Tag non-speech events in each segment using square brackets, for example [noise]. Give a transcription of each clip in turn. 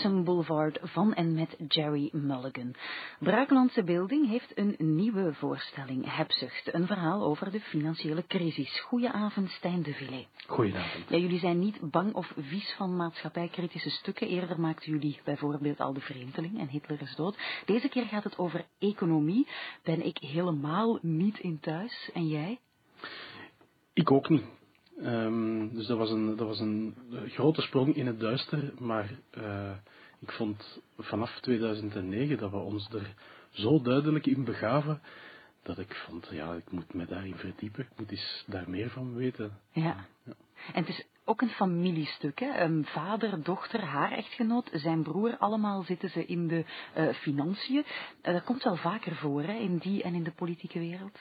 Ransom Boulevard van en met Jerry Mulligan. Braaklandse Beelding heeft een nieuwe voorstelling, Hebzucht. Een verhaal over de financiële crisis. Goedenavond, Stijn de Villet. Goedenavond. Ja, jullie zijn niet bang of vies van maatschappijkritische stukken. Eerder maakten jullie bijvoorbeeld al De Vreemdeling en Hitler is dood. Deze keer gaat het over economie. Ben ik helemaal niet in thuis. En jij? Ik ook niet. Um, dus dat was, een, dat was een grote sprong in het duister, maar uh, ik vond vanaf 2009 dat we ons er zo duidelijk in begaven, dat ik vond, ja, ik moet me daarin verdiepen, ik moet eens daar meer van weten. Ja. ja. En het is ook een familiestuk. Hè? Um, vader, dochter, haar echtgenoot, zijn broer, allemaal zitten ze in de uh, financiën. Uh, dat komt wel vaker voor hè, in die en in de politieke wereld.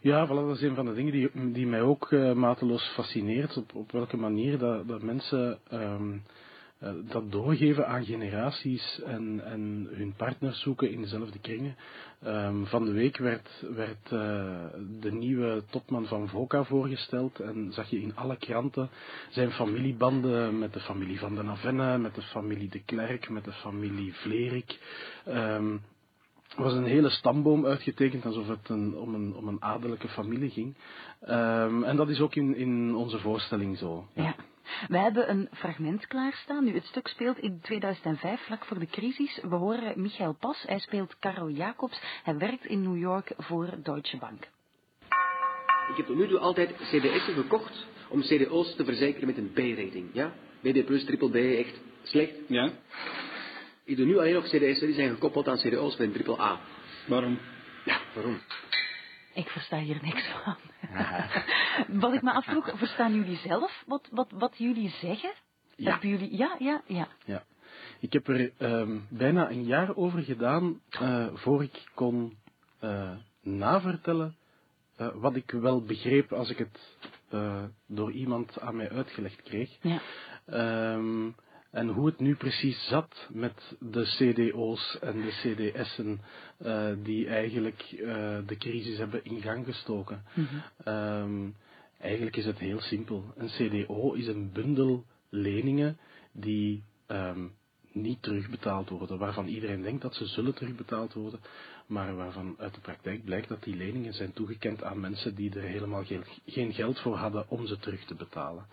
Ja, voilà, dat is een van de dingen die, die mij ook uh, mateloos fascineert. Op, op welke manier dat, dat mensen uh, dat doorgeven aan generaties en, en hun partners zoeken in dezelfde kringen. Um, van de week werd, werd uh, de nieuwe topman van VOCA voorgesteld en zag je in alle kranten zijn familiebanden met de familie van den Avenne, met de familie de Klerk, met de familie Vlerik. Um, er was een hele stamboom uitgetekend alsof het een, om, een, om een adellijke familie ging. Um, en dat is ook in, in onze voorstelling zo. Ja. We hebben een fragment klaarstaan. Nu, het stuk speelt in 2005, vlak voor de crisis. We horen Michael Pas, hij speelt Karel Jacobs. Hij werkt in New York voor Deutsche Bank. Ik heb tot nu toe altijd CDS'en gekocht om CDO's te verzekeren met een B-rating. Ja? BD plus, triple B, echt slecht. Ja. Ik doe nu alleen nog CDS'en die zijn gekoppeld aan CDO's met een triple A. Waarom? Ja, waarom? Ik versta hier niks van. [laughs] wat ik me afvroeg, verstaan jullie zelf wat, wat, wat jullie zeggen? Ja. Hebben jullie, ja, ja, ja. ja. Ik heb er um, bijna een jaar over gedaan uh, voor ik kon uh, navertellen uh, wat ik wel begreep als ik het door iemand aan mij uitgelegd kreeg. Ja. Um, en hoe het nu precies zat met de CDO's en de CDS'en uh, die eigenlijk uh, de crisis hebben in gang gestoken. Mm -hmm. um, eigenlijk is het heel simpel. Een CDO is een bundel leningen die um, niet terugbetaald worden, waarvan iedereen denkt dat ze zullen terugbetaald worden, maar waarvan uit de praktijk blijkt dat die leningen zijn toegekend aan mensen die er helemaal geen, geen geld voor hadden om ze terug te betalen.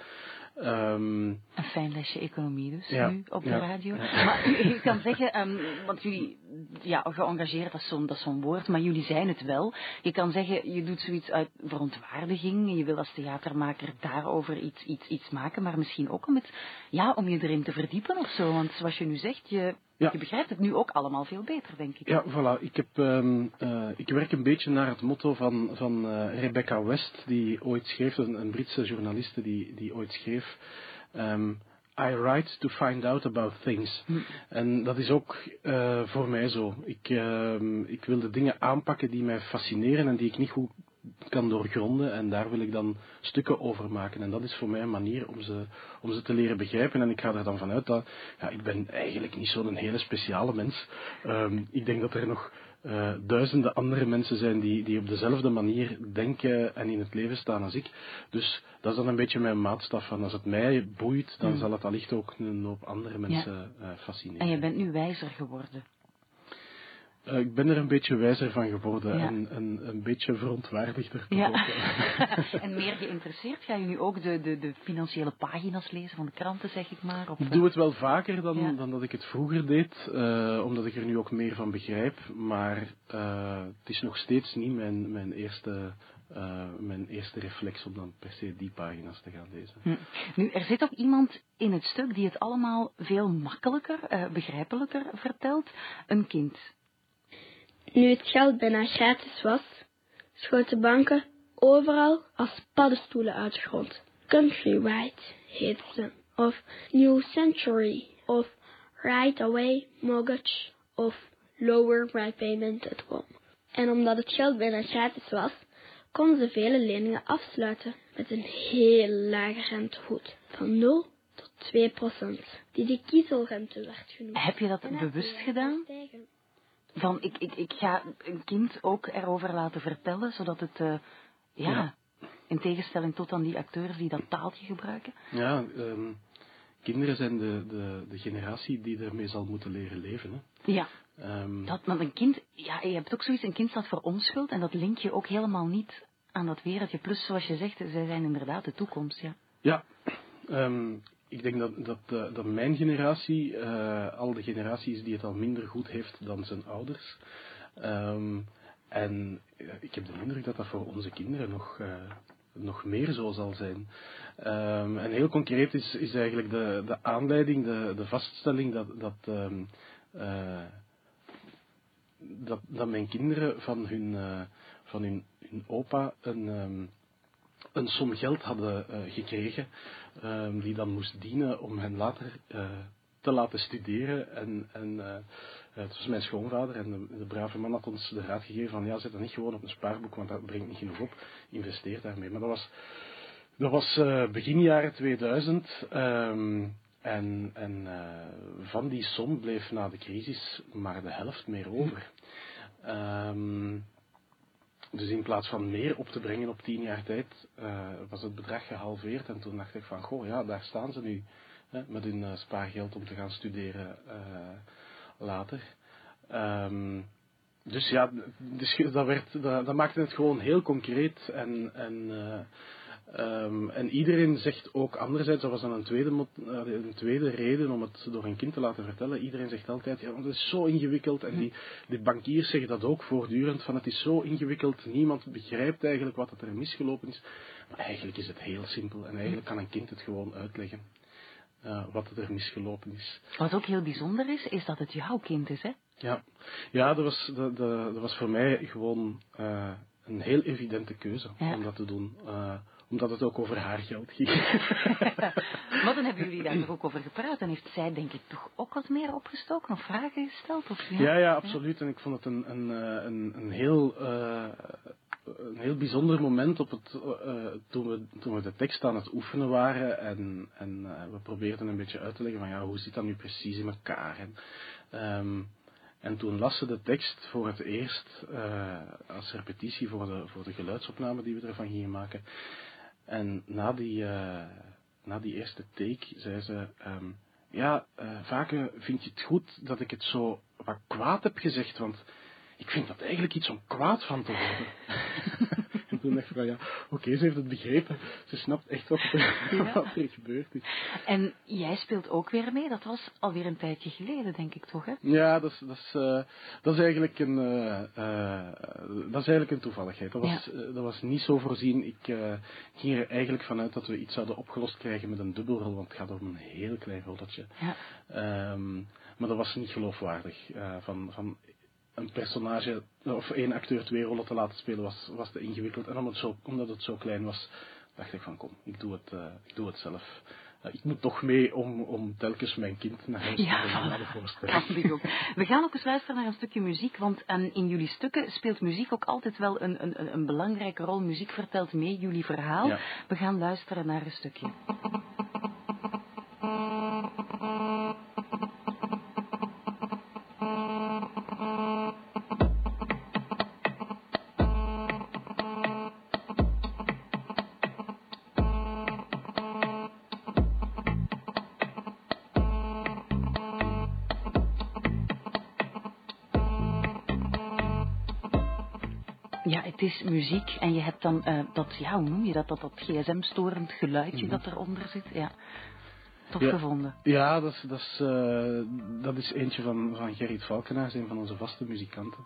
Um, een fijn lesje economie dus, ja, nu op de ja, radio. [laughs] Maar u kan zeggen, um, want jullie, ja, geëngageerd, dat is zo'n zo'n woord, maar jullie zijn het wel. Je kan zeggen, je doet zoiets uit verontwaardiging, je wil als theatermaker daarover iets, iets, iets maken, maar misschien ook om, het, ja, om je erin te verdiepen of zo. Want zoals je nu zegt, je, Ja. je begrijpt het nu ook allemaal veel beter, denk ik. Ja, voilà. Ik, heb, um, uh, ik werk een beetje naar het motto van, van uh, Rebecca West, die ooit schreef, een, een Britse journaliste die, die ooit schreef. Um, I write to find out about things. Hm. En dat is ook uh, voor mij zo. Ik, uh, ik wil de dingen aanpakken die mij fascineren en die ik niet goed kan doorgronden. En daar wil ik dan stukken over maken. En dat is voor mij een manier om ze, om ze te leren begrijpen. En ik ga er dan vanuit dat ja, ik ben eigenlijk niet zo'n hele speciale mens. Um, ik denk dat er nog uh, duizenden andere mensen zijn die, die op dezelfde manier denken en in het leven staan als ik. Dus dat is dan een beetje mijn maatstaf van als het mij boeit, dan Mm. zal het allicht ook een hoop andere mensen uh, fascineren. En je bent nu wijzer geworden. Uh, ik ben er een beetje wijzer van geworden Ja. en, en een beetje verontwaardigder. Ja. [laughs] en meer geïnteresseerd, ga je nu ook de, de, de financiële pagina's lezen van de kranten, zeg ik maar? Of, Ik doe het wel vaker dan, Ja. dan dat ik het vroeger deed, uh, omdat ik er nu ook meer van begrijp. Maar uh, het is nog steeds niet mijn, mijn, eerste, uh, mijn eerste reflex om dan per se die pagina's te gaan lezen. Hm. Nu, er zit ook iemand in het stuk die het allemaal veel makkelijker, uh, begrijpelijker vertelt. Een kind. Nu het geld bijna gratis was, schoten banken overal als paddenstoelen uit de grond. Countrywide heette ze, of New Century, of Right Away Mortgage, of Lower My Payment at Home. En omdat het geld bijna gratis was, konden ze vele leningen afsluiten met een heel lage rentegoed, van 0 tot 2 procent, die de kiezelrente werd genoemd. Heb je dat bewust gedaan? stijgen. Van, ik, ik, ik ga een kind ook erover laten vertellen, zodat het, uh, ja, Ja. in tegenstelling tot aan die acteurs die dat taaltje gebruiken. Ja, um, kinderen zijn de, de, de generatie die ermee zal moeten leren leven. Hè. Ja. Ehm, Dat, want een kind, ja, je hebt ook zoiets, een kind staat voor onschuld en dat link je ook helemaal niet aan dat wereldje. Plus, zoals je zegt, zij zijn inderdaad de toekomst, ja. Ja, ehm, ik denk dat, dat, eh, dat mijn generatie eh, al de generatie is die het al minder goed heeft dan zijn ouders. Ehm, en eh, ik heb de indruk dat dat voor onze kinderen nog, nog meer zo zal zijn. Ehm, en heel concreet is, is eigenlijk de, de aanleiding, de, de vaststelling dat, dat, ehm, eh, dat, dat mijn kinderen van hun, van hun, hun opa een, een som geld hadden eh, gekregen, ehm, die dan moest dienen om hen later eh, te laten studeren. En, en eh, het was mijn schoonvader en de, brave man had ons de raad gegeven van ja, zet dat niet gewoon op een spaarboek, want dat brengt niet genoeg op. Investeer daarmee. Maar dat was, dat was begin jaren 2000. ehm, en en van die som bleef na de crisis maar de helft meer over. Ehm, dus in plaats van meer op te brengen op tien jaar tijd, eh, was het bedrag gehalveerd. En toen dacht ik van, goh, ja, daar staan ze nu. Hè, met hun eh, spaargeld om te gaan studeren eh, later. Ehm, dus ja, dus dat, werd, dat, dat maakte het gewoon heel concreet. En, en, eh, ehm, en iedereen zegt ook anderzijds, dat was dan een tweede, eh, een tweede reden om het door een kind te laten vertellen. Iedereen zegt altijd, ja, want het is zo ingewikkeld. En die, die bankiers zeggen dat ook voortdurend, van het is zo ingewikkeld. Niemand begrijpt eigenlijk wat er misgelopen is. Maar eigenlijk is het heel simpel. En eigenlijk kan een kind het gewoon uitleggen. eh, wat er misgelopen is. Wat ook heel bijzonder is, is dat het jouw kind is, hè? Ja, ja dat, was, dat, dat, dat was voor mij gewoon eh, een heel evidente keuze Ja. om dat te doen. Omdat het ook over haar geld ging. [laughs] Maar dan hebben jullie daar [clears throat] toch ook over gepraat en heeft zij denk ik toch ook wat meer opgestoken of vragen gesteld? Of, ja, ja, absoluut. En ik vond het een, een, eh, een, een, heel, eh, een heel bijzonder moment op het, eh, toen, we, toen we de tekst aan het oefenen waren. En, en we probeerden een beetje uit te leggen van ja, hoe zit dat nu precies in elkaar. En, ehm, en toen las ze de tekst voor het eerst als repetitie voor de, voor de geluidsopname die we ervan gingen maken. En na die, eh, na die eerste take zei ze... ehm, ja, eh vaker vind je het goed dat ik het zo wat kwaad heb gezegd, want ik vind dat eigenlijk iets om kwaad van te worden. [laughs] en toen dacht ik van ja, oké, ze heeft het begrepen. Ze snapt echt wat er, Ja. [laughs] wat er gebeurd is. En jij speelt ook weer mee, dat was alweer een tijdje geleden denk ik toch, hè? Ja, dat is, dat is, eh, dat is, eigenlijk, een, eh, eh, dat is eigenlijk een toevalligheid. Dat was, eh, dat was niet zo voorzien. Ik eh, ging er eigenlijk vanuit dat we iets zouden opgelost krijgen met een dubbelrol, want het gaat om een heel klein rolletje. Ja. Ehm, maar dat was niet geloofwaardig. Eh, van, van een personage, of één acteur twee rollen te laten spelen, was, was te ingewikkeld. En omdat het, zo, omdat het zo klein was, dacht ik van kom, ik doe het, ik doe het zelf. Ik moet toch mee om, om telkens mijn kind naar huis te Ja, brengen naar de voorstelling. Kan ik ook. We gaan ook eens luisteren naar een stukje muziek, want ehm, in jullie stukken speelt muziek ook altijd wel een, een, een- een belangrijke rol. Muziek vertelt mee jullie verhaal. Ja. We gaan luisteren naar een stukje. Ja, het is muziek en je hebt dan eh, dat, ja, hoe noem je dat, dat, dat gsm-storend geluidje dat eronder zit. Ja, tof Ja. gevonden. Ja, dat is, dat is, eh, dat is eentje van, van Gerrit Valkenaars, een van onze vaste muzikanten.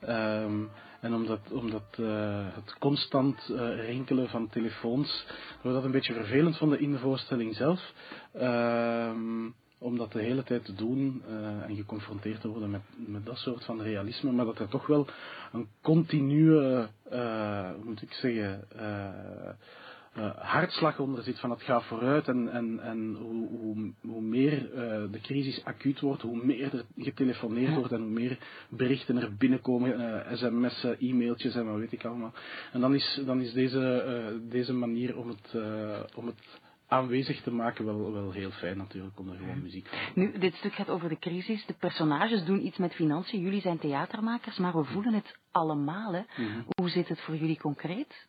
Ehm, en omdat, omdat eh, het constant eh, rinkelen van telefoons, dat we dat een beetje vervelend vonden in de voorstelling zelf. Ehm, om dat de hele tijd te doen eh, en geconfronteerd te worden met, met dat soort van realisme, maar dat er toch wel een continue, eh, hoe moet ik zeggen, eh, hartslag onder zit van het gaat vooruit en, en, en hoe, hoe, hoe meer de crisis acuut wordt, hoe meer er getelefoneerd wordt en hoe meer berichten er binnenkomen, sms'en, e-mailtjes en wat weet ik allemaal. En dan is, dan is deze, deze manier om het, om het aanwezig te maken wel, wel heel fijn natuurlijk, om er gewoon muziek van Nu, dit stuk gaat over de crisis. De personages doen iets met financiën. Jullie zijn theatermakers, maar we voelen het allemaal. Hè. Mhm. Hoe zit het voor jullie concreet?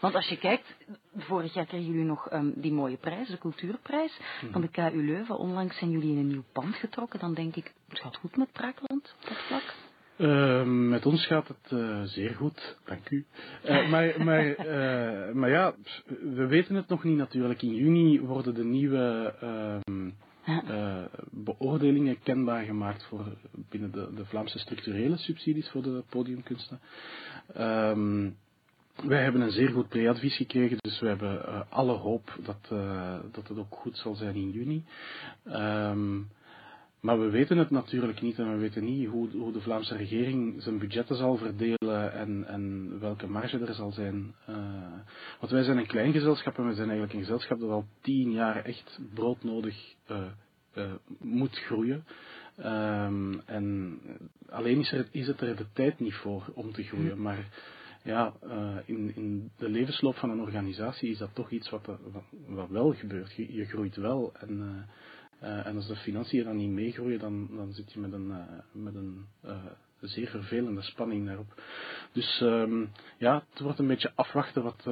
Want als je kijkt, vorig jaar kregen jullie nog um, die mooie prijs, de cultuurprijs van de KU Leuven. Onlangs zijn jullie in een nieuw pand getrokken. Dan denk ik, het gaat goed met Braakland op dat vlak. Uh, met ons gaat het uh, zeer goed, dank u. Uh, [laughs] maar, maar, maar ja, we weten het nog niet natuurlijk. In juni worden de nieuwe ehm, beoordelingen kenbaar gemaakt voor binnen de, de, Vlaamse structurele subsidies voor de podiumkunsten. Um, wij hebben een zeer goed preadvies gekregen, dus we hebben alle hoop dat, dat het ook goed zal zijn in juni. Um, maar we weten het natuurlijk niet en we weten niet hoe, hoe de Vlaamse regering zijn budgetten zal verdelen en, en welke marge er zal zijn. Uh, want wij zijn een klein gezelschap en we zijn eigenlijk een gezelschap dat al tien jaar echt broodnodig uh, uh, moet groeien. Um, en alleen is, er, is het er de tijd niet voor om te groeien. Hm. Maar ja, in, in de levensloop van een organisatie is dat toch iets wat, wat, wat wel gebeurt. Je, je groeit wel en uh, en als de financiën dan niet meegroeien, dan, dan zit je met een, uh, met een uh, zeer vervelende spanning daarop. Dus um, ja, het wordt een beetje afwachten wat,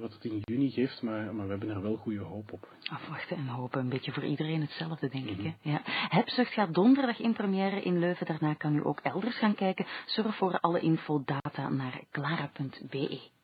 wat het in juni geeft, maar, maar we hebben er wel goede hoop op. Afwachten en hopen, een beetje voor iedereen hetzelfde, denk mm -hmm. ik. Hè? Ja. Hebzucht gaat donderdag in première in Leuven, daarna kan u ook elders gaan kijken. Surf voor alle info data naar clara.be.